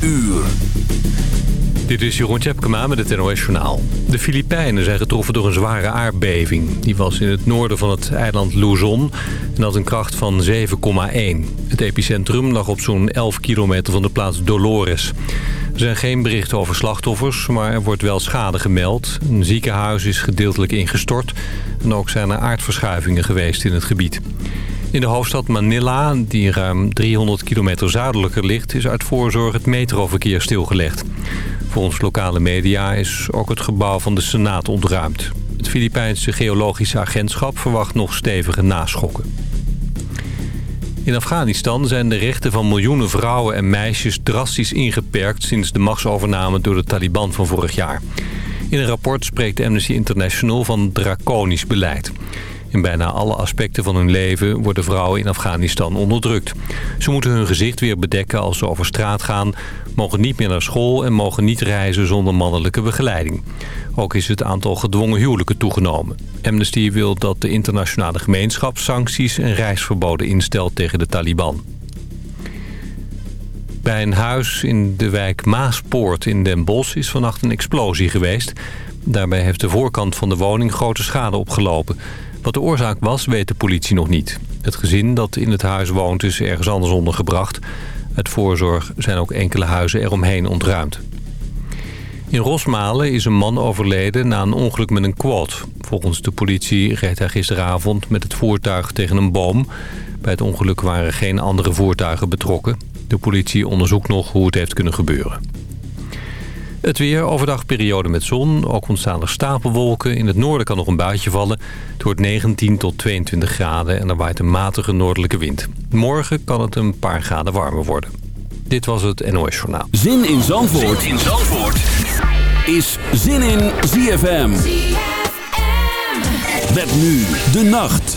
uur. Dit is Jeroen Tjepkema met het NOS Journaal. De Filipijnen zijn getroffen door een zware aardbeving. Die was in het noorden van het eiland Luzon en had een kracht van 7,1. Het epicentrum lag op zo'n 11 kilometer van de plaats Dolores. Er zijn geen berichten over slachtoffers, maar er wordt wel schade gemeld. Een ziekenhuis is gedeeltelijk ingestort en ook zijn er aardverschuivingen geweest in het gebied. In de hoofdstad Manila, die ruim 300 kilometer zuidelijker ligt... is uit voorzorg het metroverkeer stilgelegd. Volgens lokale media is ook het gebouw van de Senaat ontruimd. Het Filipijnse Geologische Agentschap verwacht nog stevige naschokken. In Afghanistan zijn de rechten van miljoenen vrouwen en meisjes drastisch ingeperkt... sinds de machtsovername door de Taliban van vorig jaar. In een rapport spreekt Amnesty International van draconisch beleid. In bijna alle aspecten van hun leven worden vrouwen in Afghanistan onderdrukt. Ze moeten hun gezicht weer bedekken als ze over straat gaan... mogen niet meer naar school en mogen niet reizen zonder mannelijke begeleiding. Ook is het aantal gedwongen huwelijken toegenomen. Amnesty wil dat de internationale gemeenschap sancties en reisverboden instelt tegen de Taliban. Bij een huis in de wijk Maaspoort in Den Bosch is vannacht een explosie geweest. Daarbij heeft de voorkant van de woning grote schade opgelopen. Wat de oorzaak was, weet de politie nog niet. Het gezin dat in het huis woont is ergens anders ondergebracht. Uit voorzorg zijn ook enkele huizen eromheen ontruimd. In Rosmalen is een man overleden na een ongeluk met een quad. Volgens de politie reed hij gisteravond met het voertuig tegen een boom. Bij het ongeluk waren geen andere voertuigen betrokken. De politie onderzoekt nog hoe het heeft kunnen gebeuren. Het weer, overdag periode met zon. Ook ontstaan er stapelwolken. In het noorden kan nog een buitje vallen. Het wordt 19 tot 22 graden en er waait een matige noordelijke wind. Morgen kan het een paar graden warmer worden. Dit was het NOS Journaal. Zin in Zandvoort, zin in Zandvoort. is Zin in ZFM. ZFM. Met nu de nacht.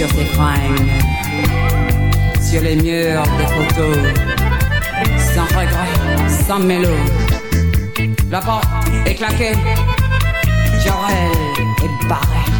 sur sur les murs des photos, sans regret, sans mélo. La porte est claquée, Joël est barré.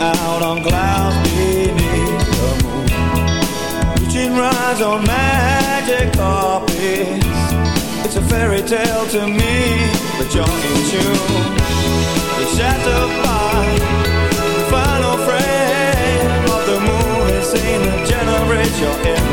out on clouds beneath the moon. Reaching rides on magic carpets. It's a fairy tale to me, but you're in tune. It's shattered by the final frame of the moon It's in your generation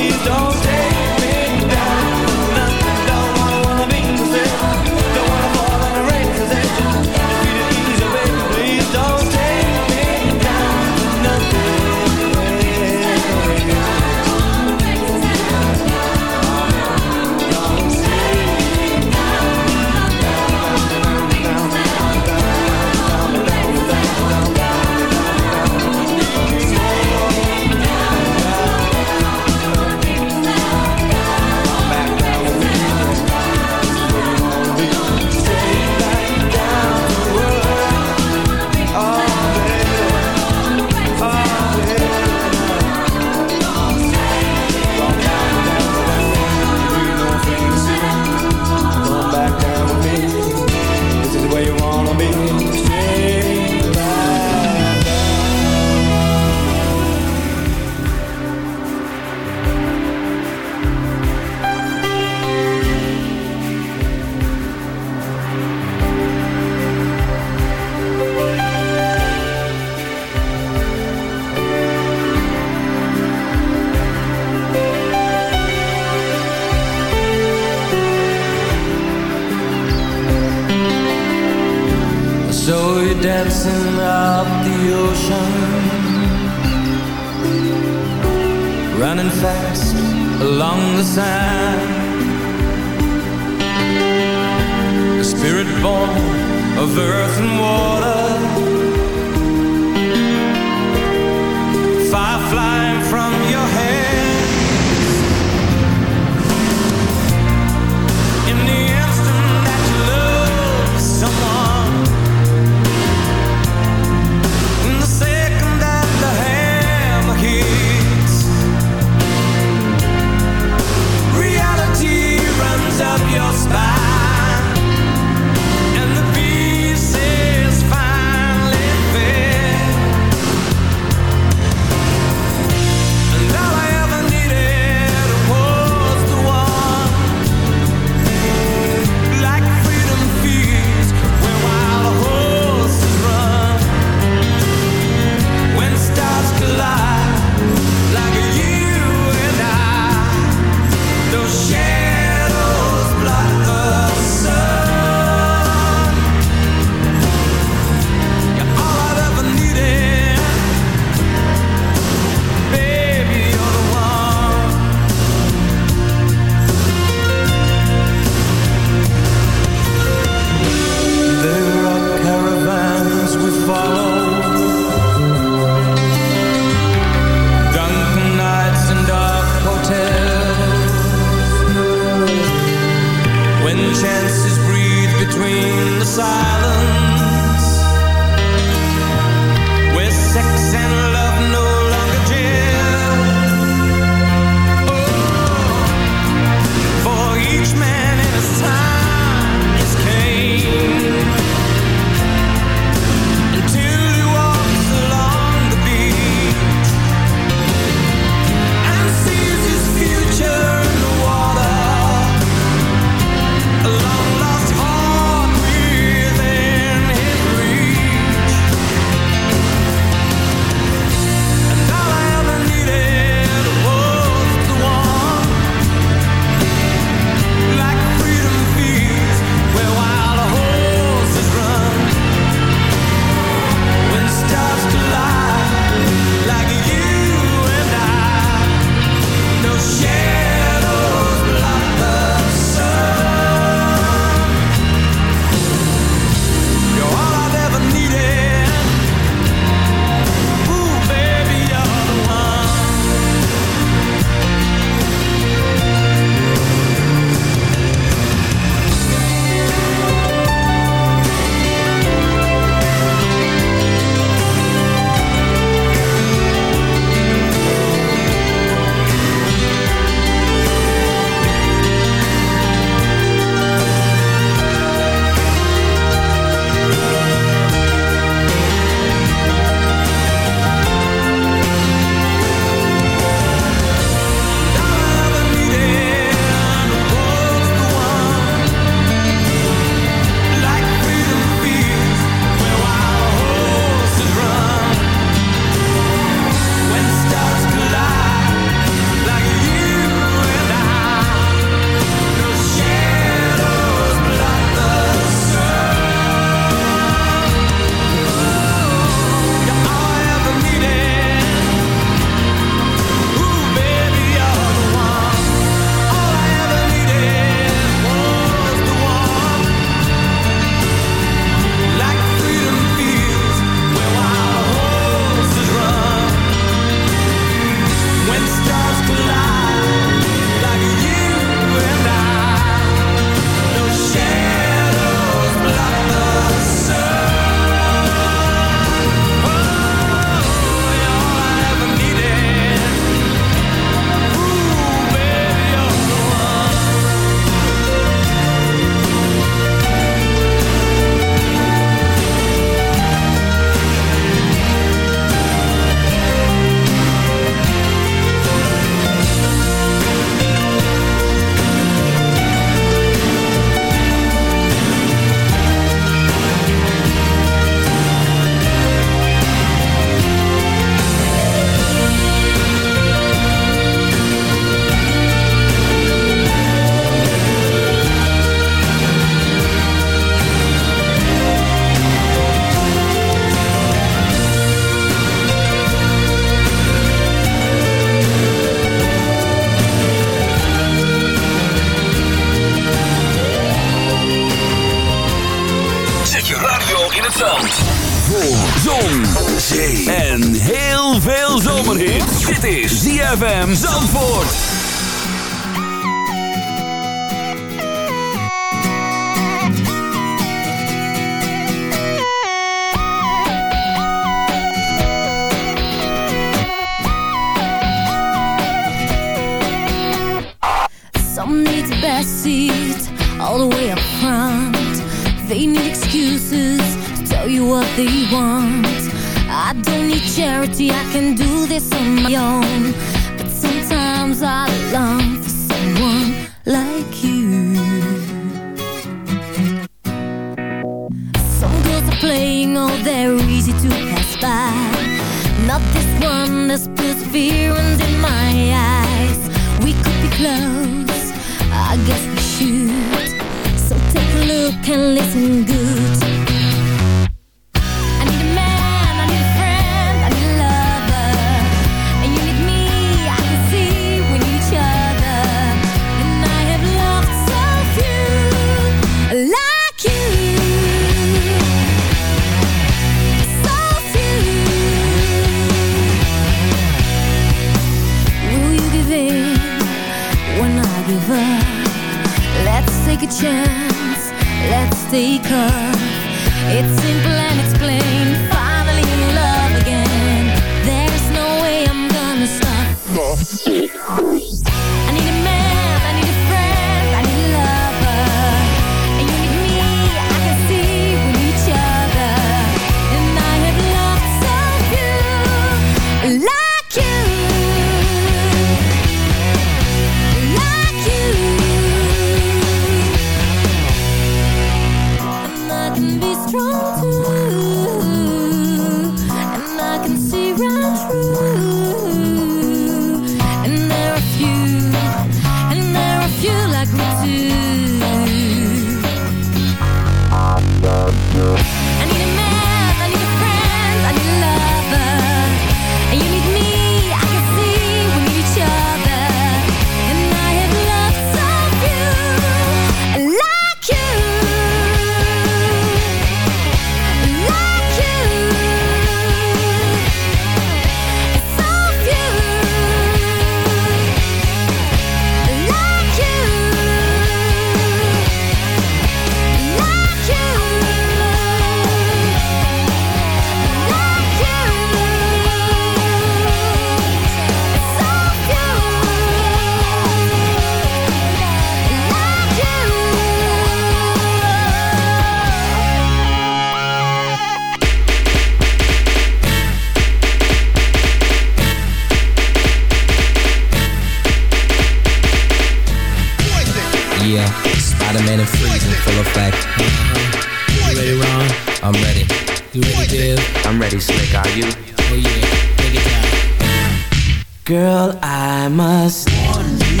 yeah. Spider-Man and full effect. Uh-huh. You ready, Ron? I'm ready. You ready, Dave? I'm ready, Slick. Are you? Oh yeah, take it down. Girl, I must warn you.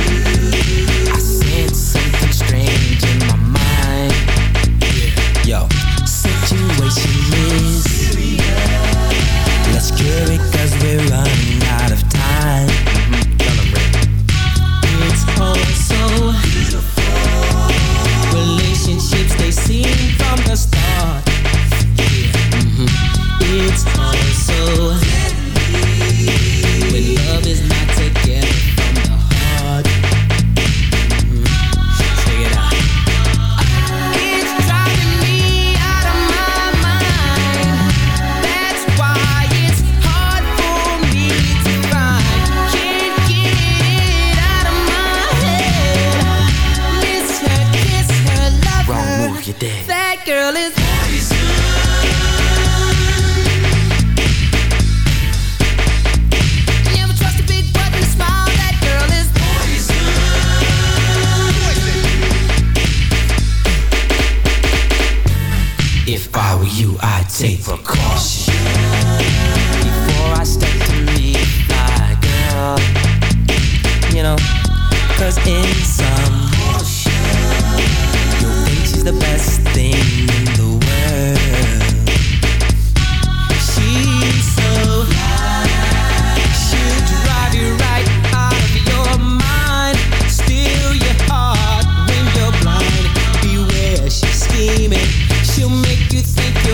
I sense something strange in my mind. Yo, situation is serious. Let's cure it 'cause we're running.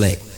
reflect.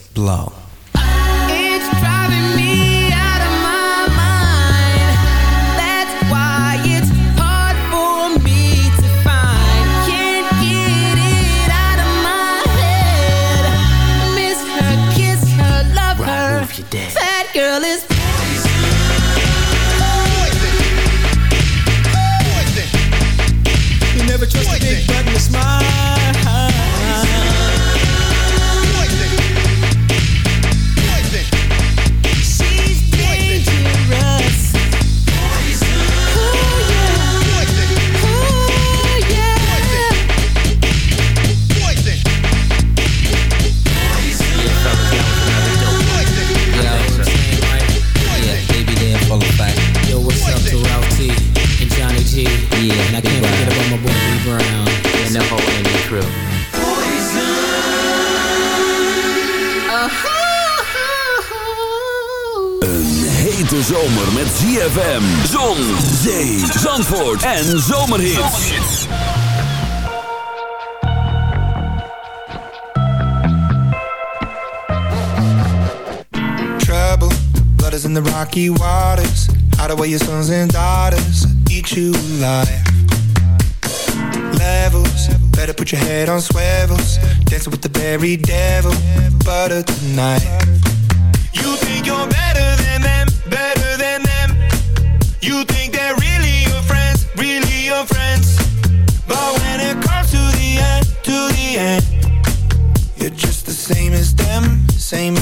Zandvoort en Zomerhits. Trouble, blood is in the rocky waters. Hide away your sons and daughters, eat you alive. Levels, better put your head on swivels. Dancing with the very devil, butter tonight. You think you're better than them, better than them. You think same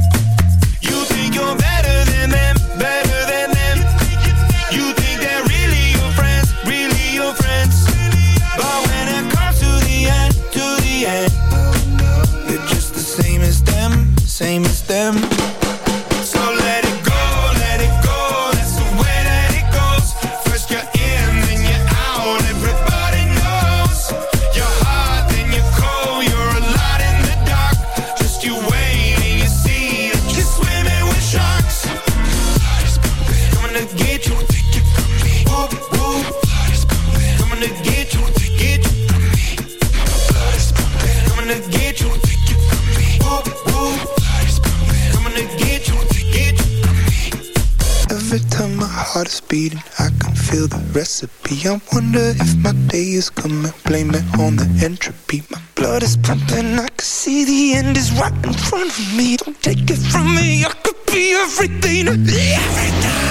please come and blame it on the entropy. My blood is pumping, I can see the end is right in front of me. Don't take it from me, I could be everything, everything.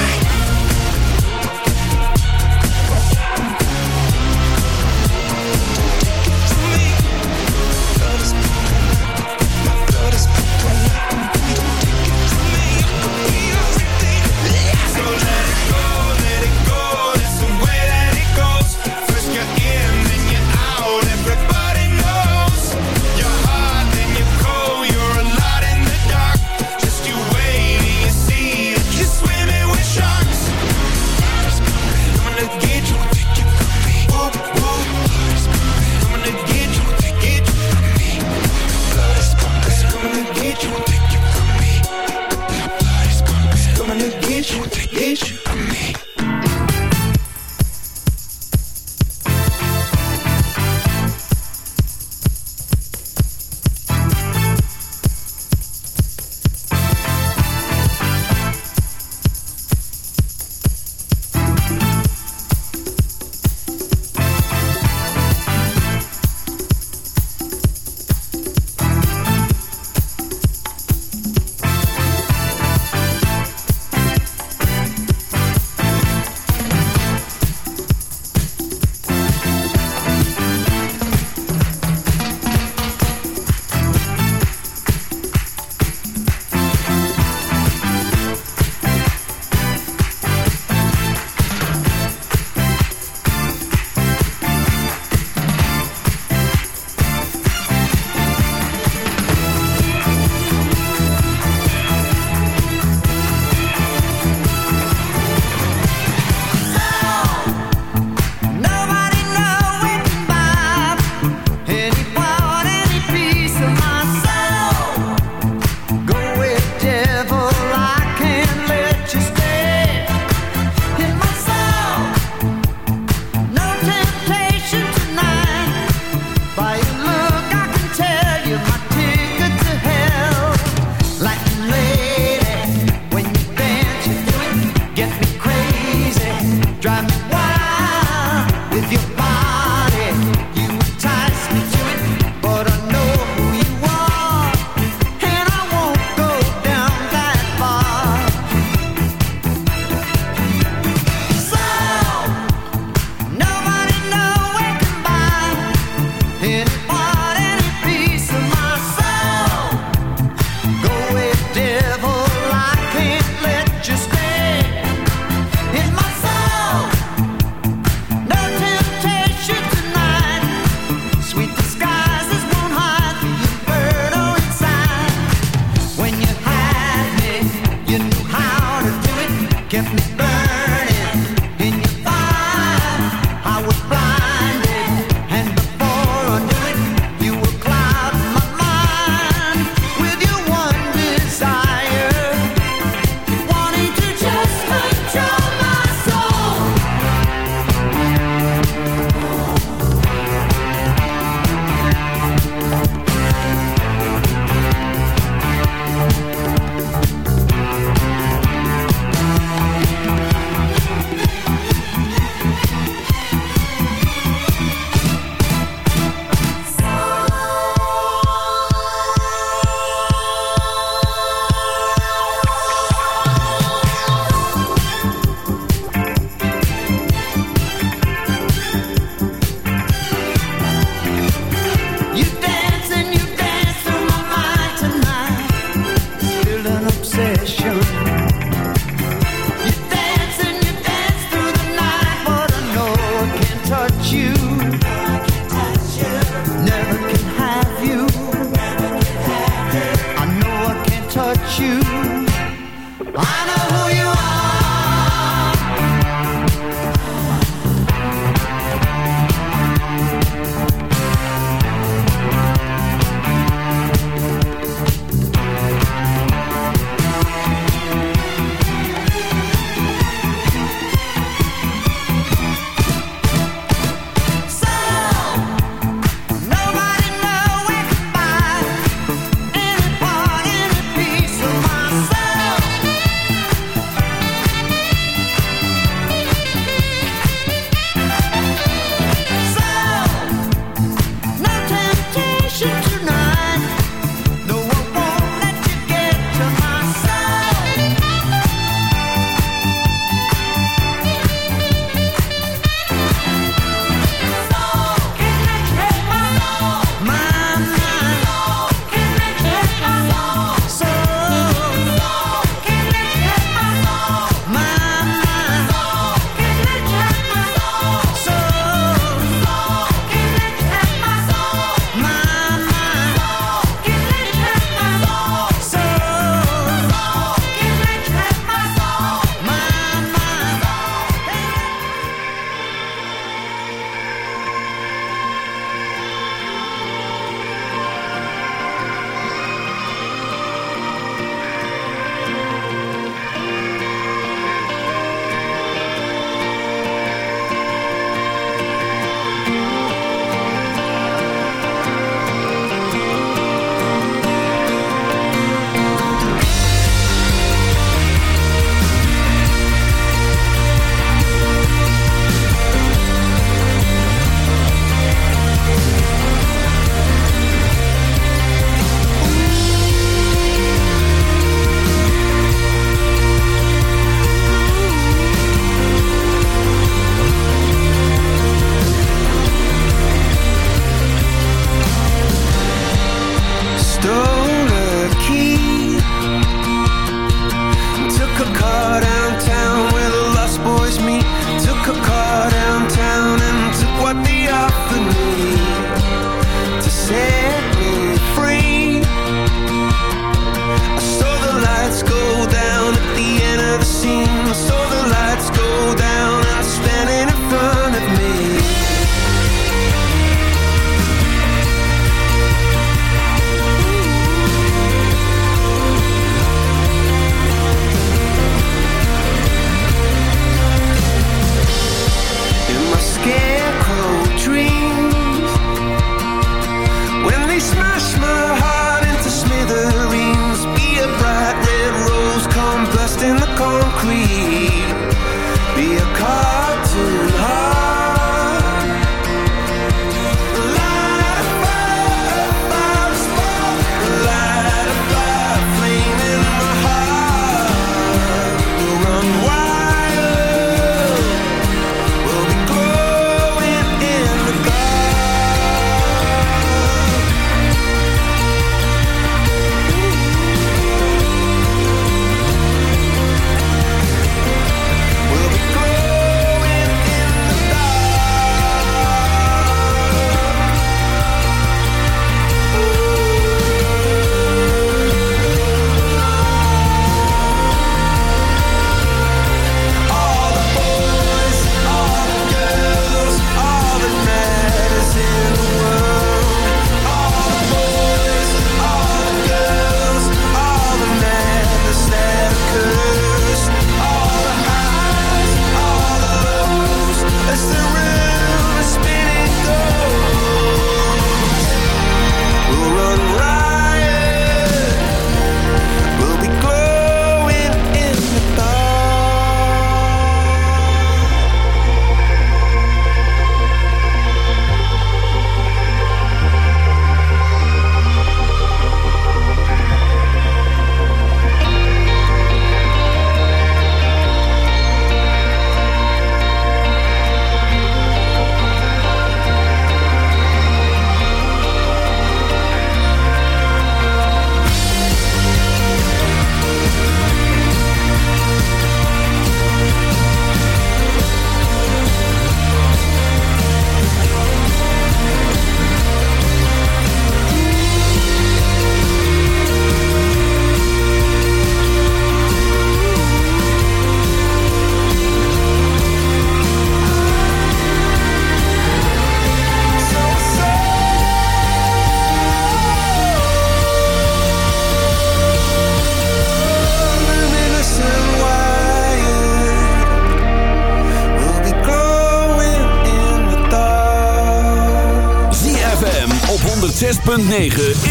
106.9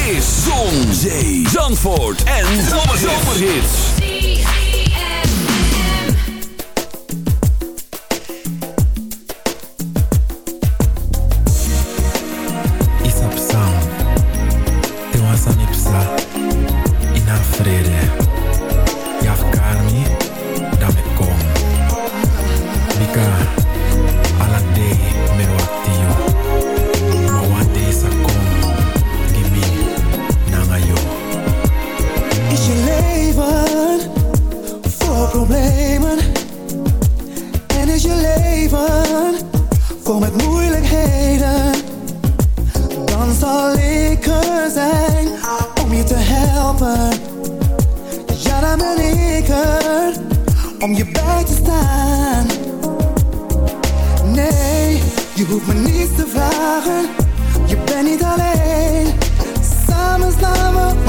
zijn om je te helpen. Ja, dan ben ik er om je bij te staan. Nee, je hoeft me niets te vragen. Je bent niet alleen. Samen slaan we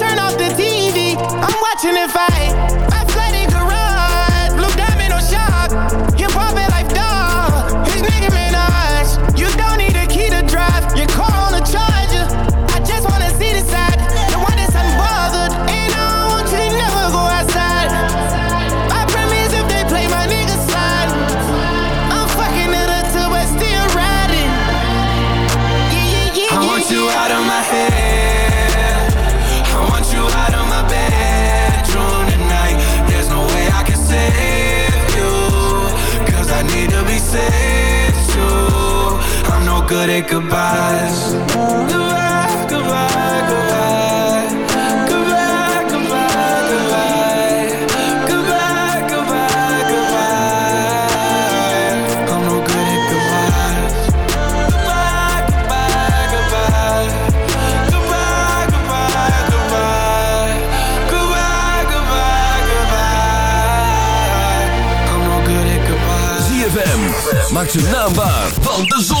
Goodbye, goodbye, goodbye. Goodbye. ZFM, maak zijn naam waar, de zon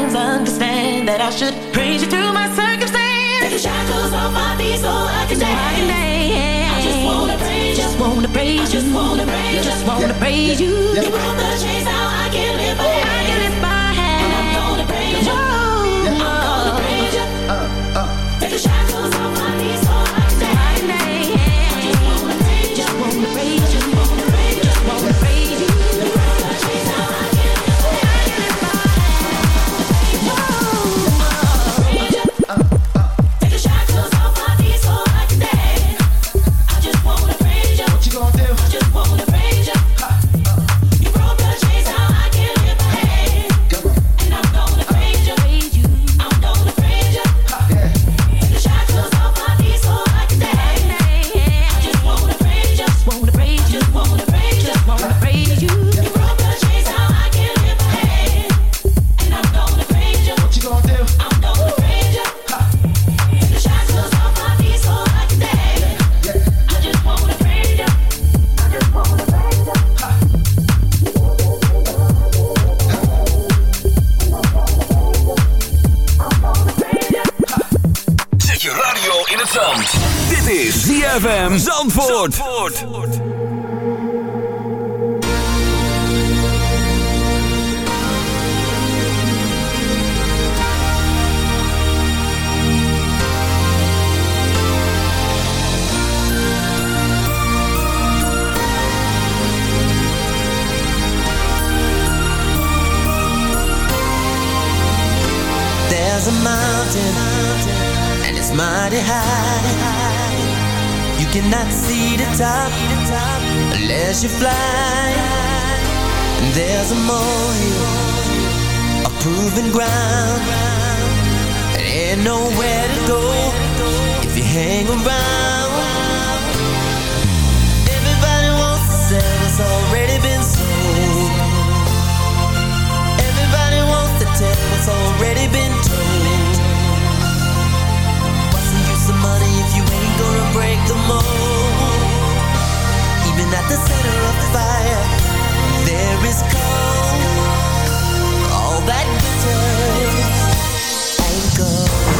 friends understand that I should praise you through my circumstance. Take the shackles off my feet so I can dance. I, can dance. I just wanna praise. Just wanna praise you. I just wanna praise you. Just wanna praise you. Yeah. Yeah. You broke the chains, now I can live forever. Top unless you fly. And there's a molehill, a proven ground. And ain't nowhere to go if you hang around. Everybody wants to sell what's already been sold. Everybody wants to tell what's already been told. What's the use of money if you ain't gonna break the mold? At the center of the fire, there is cold. All that glitters ain't gold.